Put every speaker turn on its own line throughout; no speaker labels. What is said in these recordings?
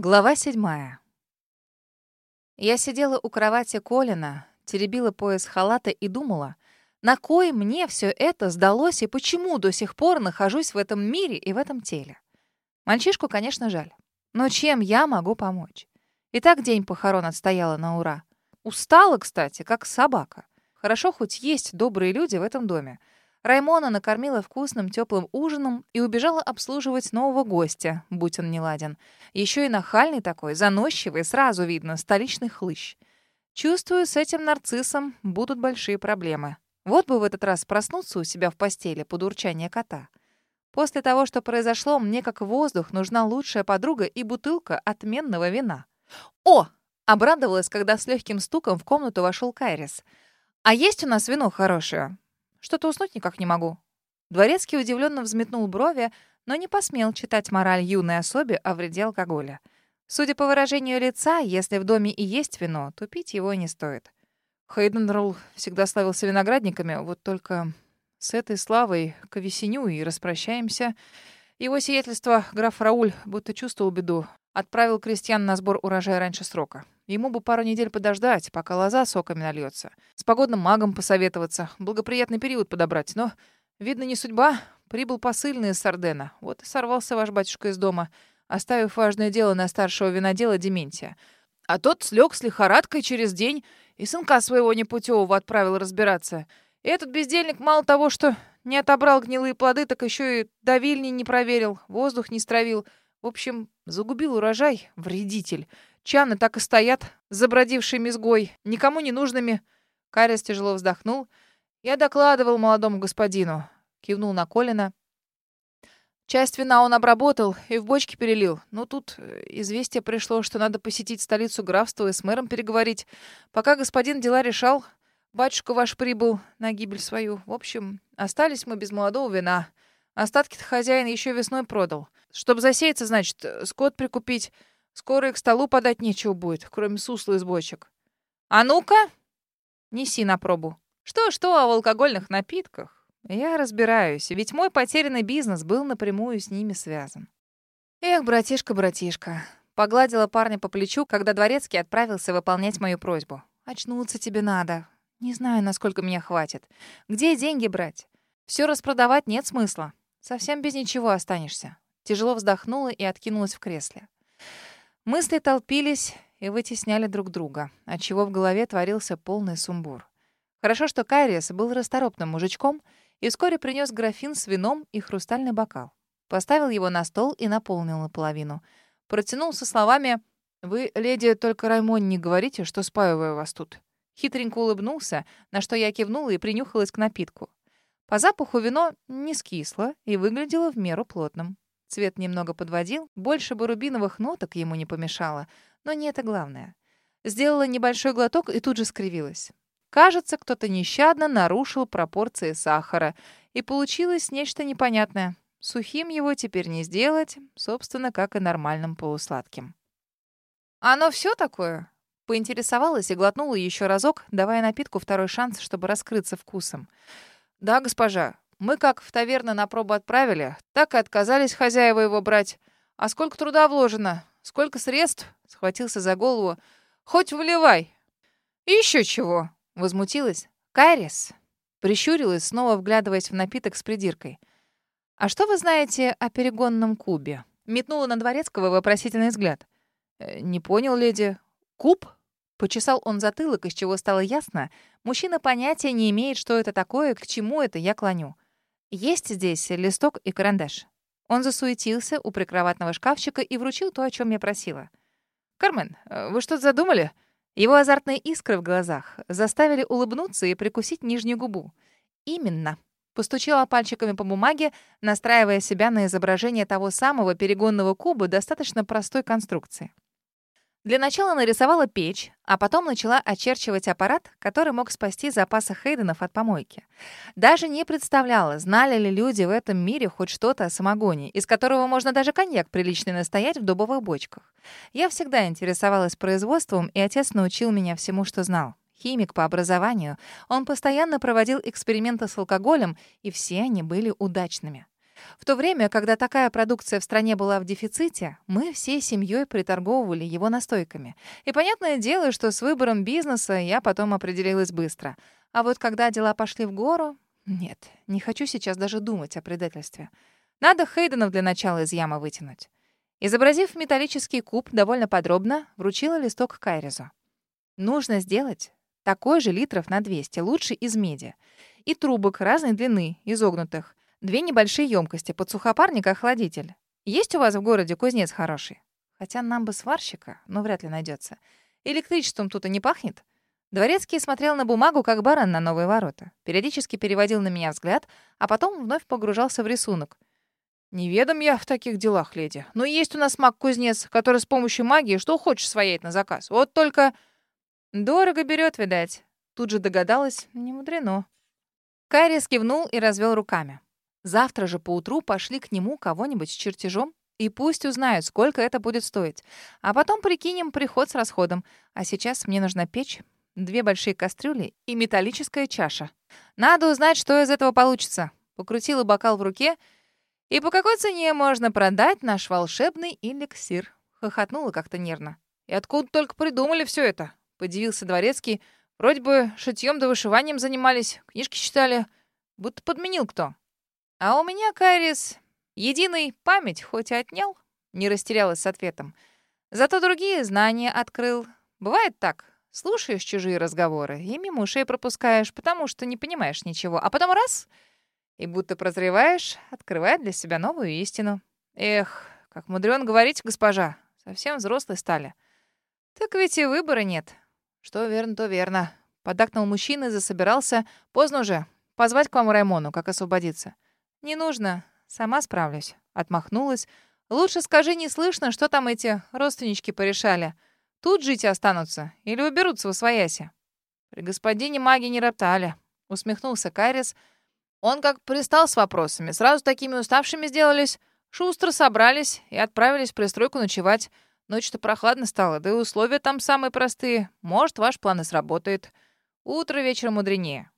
Глава седьмая. Я сидела у кровати Колина, теребила пояс халата и думала, на кой мне все это сдалось и почему до сих пор нахожусь в этом мире и в этом теле. Мальчишку, конечно, жаль. Но чем я могу помочь? И так день похорон отстояла на ура. Устала, кстати, как собака. Хорошо хоть есть добрые люди в этом доме. Раймона накормила вкусным теплым ужином и убежала обслуживать нового гостя, будь он неладен. Еще и нахальный такой, заносчивый, сразу видно, столичный хлыщ. Чувствую, с этим нарциссом будут большие проблемы. Вот бы в этот раз проснуться у себя в постели под урчание кота. После того, что произошло, мне как воздух нужна лучшая подруга и бутылка отменного вина. О! Обрадовалась, когда с легким стуком в комнату вошел Кайрис. «А есть у нас вино хорошее?» Что-то уснуть никак не могу». Дворецкий удивленно взметнул брови, но не посмел читать мораль юной особи о вреде алкоголя. Судя по выражению лица, если в доме и есть вино, то пить его не стоит. Хейденролл всегда славился виноградниками, вот только с этой славой к весеню и распрощаемся. Его сиятельство, граф Рауль, будто чувствовал беду, отправил крестьян на сбор урожая раньше срока. Ему бы пару недель подождать, пока лоза соками нальется. С погодным магом посоветоваться, благоприятный период подобрать. Но, видно, не судьба. Прибыл посыльный из Сардена. Вот и сорвался ваш батюшка из дома, оставив важное дело на старшего винодела Дементия. А тот слег с лихорадкой через день и сынка своего непутевого отправил разбираться. И этот бездельник мало того, что не отобрал гнилые плоды, так еще и давильни не проверил, воздух не стравил. В общем, загубил урожай, вредитель. Чаны так и стоят, забродившие мезгой, никому не нужными. Карис тяжело вздохнул. Я докладывал молодому господину. Кивнул на Колина. Часть вина он обработал и в бочки перелил. Но тут э, известие пришло, что надо посетить столицу графства и с мэром переговорить. Пока господин дела решал, батюшка ваш прибыл на гибель свою. В общем, остались мы без молодого вина. Остатки-то хозяин еще весной продал. Чтобы засеяться, значит, скот прикупить. Скоро и к столу подать нечего будет, кроме сусла из бочек. А ну-ка, неси на пробу. Что-что о алкогольных напитках? Я разбираюсь, ведь мой потерянный бизнес был напрямую с ними связан. Эх, братишка, братишка. Погладила парня по плечу, когда дворецкий отправился выполнять мою просьбу. Очнуться тебе надо. Не знаю, насколько меня хватит. Где деньги брать? Все распродавать нет смысла. Совсем без ничего останешься. Тяжело вздохнула и откинулась в кресле. Мысли толпились и вытесняли друг друга, отчего в голове творился полный сумбур. Хорошо, что Кайрис был расторопным мужичком и вскоре принес графин с вином и хрустальный бокал. Поставил его на стол и наполнил наполовину. Протянул со словами «Вы, леди, только Раймон не говорите, что спаиваю вас тут». Хитренько улыбнулся, на что я кивнула и принюхалась к напитку. По запаху вино не скисло и выглядело в меру плотным. Цвет немного подводил, больше бы рубиновых ноток ему не помешало, но не это главное. Сделала небольшой глоток и тут же скривилась. Кажется, кто-то нещадно нарушил пропорции сахара, и получилось нечто непонятное. Сухим его теперь не сделать, собственно, как и нормальным полусладким. «Оно все такое?» Поинтересовалась и глотнула еще разок, давая напитку второй шанс, чтобы раскрыться вкусом. «Да, госпожа, мы как в таверны на пробу отправили, так и отказались хозяева его брать. А сколько труда вложено, сколько средств, схватился за голову. Хоть вливай. И еще чего, возмутилась. Кайрис прищурилась, снова вглядываясь в напиток с придиркой. «А что вы знаете о перегонном кубе?» Метнула на Дворецкого вопросительный взгляд. «Э, «Не понял, леди. Куб?» Почесал он затылок, из чего стало ясно. Мужчина понятия не имеет, что это такое, к чему это я клоню. Есть здесь листок и карандаш. Он засуетился у прикроватного шкафчика и вручил то, о чем я просила. «Кармен, э, вы что-то задумали?» Его азартные искры в глазах заставили улыбнуться и прикусить нижнюю губу. «Именно». Постучала пальчиками по бумаге, настраивая себя на изображение того самого перегонного куба достаточно простой конструкции. Для начала нарисовала печь, а потом начала очерчивать аппарат, который мог спасти запасы Хейденов от помойки. Даже не представляла, знали ли люди в этом мире хоть что-то о самогоне, из которого можно даже коньяк приличный настоять в дубовых бочках. Я всегда интересовалась производством, и отец научил меня всему, что знал. Химик по образованию, он постоянно проводил эксперименты с алкоголем, и все они были удачными. В то время, когда такая продукция в стране была в дефиците, мы всей семьей приторговывали его настойками. И понятное дело, что с выбором бизнеса я потом определилась быстро. А вот когда дела пошли в гору... Нет, не хочу сейчас даже думать о предательстве. Надо Хейденов для начала из ямы вытянуть. Изобразив металлический куб довольно подробно, вручила листок Кайризу. Нужно сделать такой же литров на 200, лучше из меди. И трубок разной длины, изогнутых. Две небольшие емкости под сухопарник и охладитель. Есть у вас в городе кузнец хороший? Хотя нам бы сварщика, но вряд ли найдется. Электричеством тут и не пахнет. Дворецкий смотрел на бумагу, как баран на новые ворота. Периодически переводил на меня взгляд, а потом вновь погружался в рисунок. «Неведом я в таких делах, леди. Но есть у нас маг-кузнец, который с помощью магии что хочешь своять на заказ. Вот только...» «Дорого берет, видать». Тут же догадалась, не мудрено. Кайрис кивнул и развел руками. Завтра же поутру пошли к нему кого-нибудь с чертежом, и пусть узнают, сколько это будет стоить. А потом прикинем приход с расходом. А сейчас мне нужна печь, две большие кастрюли и металлическая чаша. Надо узнать, что из этого получится. Покрутила бокал в руке — «И по какой цене можно продать наш волшебный эликсир?» Хохотнула как-то нервно. «И откуда только придумали все это?» Подивился дворецкий. «Вроде бы шитьем да вышиванием занимались, книжки читали. Будто подменил кто. А у меня, Кайрис, единый память хоть и отнял?» Не растерялась с ответом. «Зато другие знания открыл. Бывает так. Слушаешь чужие разговоры и мимо ушей пропускаешь, потому что не понимаешь ничего. А потом раз — и будто прозреваешь, открывает для себя новую истину. Эх, как мудрен говорить, госпожа, совсем взрослые стали. Так ведь и выбора нет. Что верно, то верно. Подакнул мужчина и засобирался. Поздно уже. Позвать к вам Раймону, как освободиться. Не нужно, сама справлюсь. Отмахнулась. Лучше скажи, не слышно, что там эти родственнички порешали. Тут жить останутся или уберутся в освояси. При господине маги не роптали. Усмехнулся Кайрис, — он как пристал с вопросами, сразу такими уставшими сделались. Шустро собрались и отправились в пристройку ночевать. Ночь-то прохладно стало, да и условия там самые простые. Может, ваш план и сработает. Утро вечером мудренее.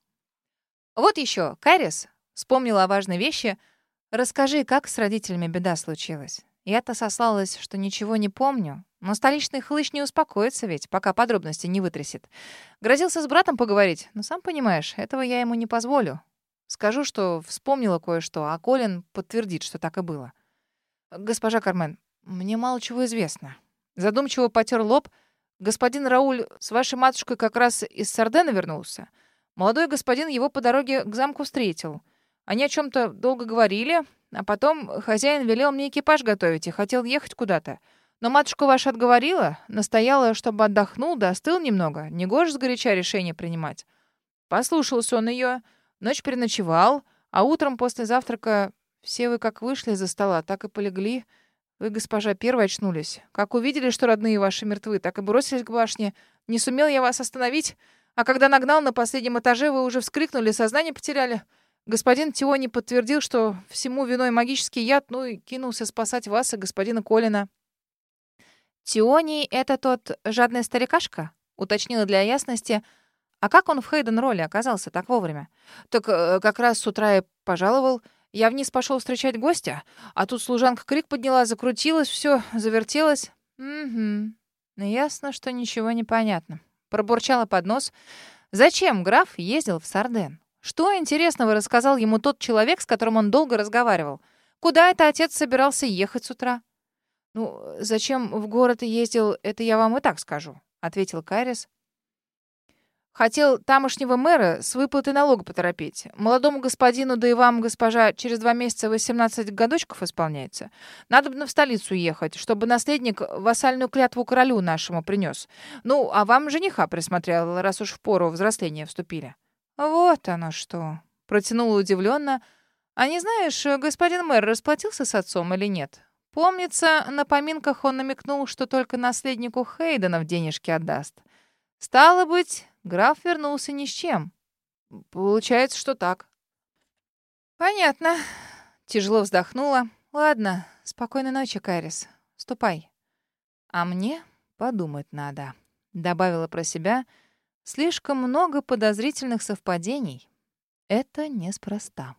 Вот еще, Кайрис вспомнила о важной вещи. Расскажи, как с родителями беда случилась. Я-то сослалась, что ничего не помню, но столичный хлыщ не успокоится ведь, пока подробности не вытрясет. Грозился с братом поговорить, но сам понимаешь, этого я ему не позволю. Скажу, что вспомнила кое-что, а Колин подтвердит, что так и было. Госпожа Кармен, мне мало чего известно. Задумчиво потер лоб. Господин Рауль с вашей матушкой как раз из Сардена вернулся. Молодой господин его по дороге к замку встретил. Они о чем то долго говорили, а потом хозяин велел мне экипаж готовить и хотел ехать куда-то. Но матушка ваша отговорила, настояла, чтобы отдохнул да остыл немного. Негоже сгоряча решение принимать. Послушался он ее. Ночь переночевал, а утром после завтрака все вы как вышли из-за стола, так и полегли. Вы, госпожа, первой очнулись. Как увидели, что родные ваши мертвы, так и бросились к башне. Не сумел я вас остановить, а когда нагнал на последнем этаже, вы уже вскрикнули, сознание потеряли. Господин Тиони подтвердил, что всему виной магический яд, ну и кинулся спасать вас и господина Колина. «Тиони — это тот жадный старикашка?» — уточнила для ясности — а как он в Хейден-роле оказался так вовремя? Так э, как раз с утра и пожаловал. Я вниз пошел встречать гостя, а тут служанка крик подняла, закрутилась, все, завертелось. Угу. Ясно, что ничего не понятно. Пробурчала под нос. Зачем граф ездил в Сарден? Что интересного рассказал ему тот человек, с которым он долго разговаривал? Куда это отец собирался ехать с утра? «Ну, зачем в город ездил, это я вам и так скажу», — ответил Кайрис. Хотел тамошнего мэра с выплатой налога поторопить. Молодому господину, да и вам, госпожа, через два месяца 18 годочков исполняется. Надо бы в столицу ехать, чтобы наследник вассальную клятву королю нашему принес. Ну, а вам жениха присмотрел, раз уж в пору взросления вступили». «Вот оно что!» — протянула удивленно. «А не знаешь, господин мэр расплатился с отцом или нет?» Помнится, на поминках он намекнул, что только наследнику Хейденов денежки отдаст. Стало быть, граф вернулся ни с чем. Получается, что так. Понятно. Тяжело вздохнула. Ладно, спокойной ночи, Кайрис. Ступай. А мне подумать надо. Добавила про себя. Слишком много подозрительных совпадений. Это неспроста.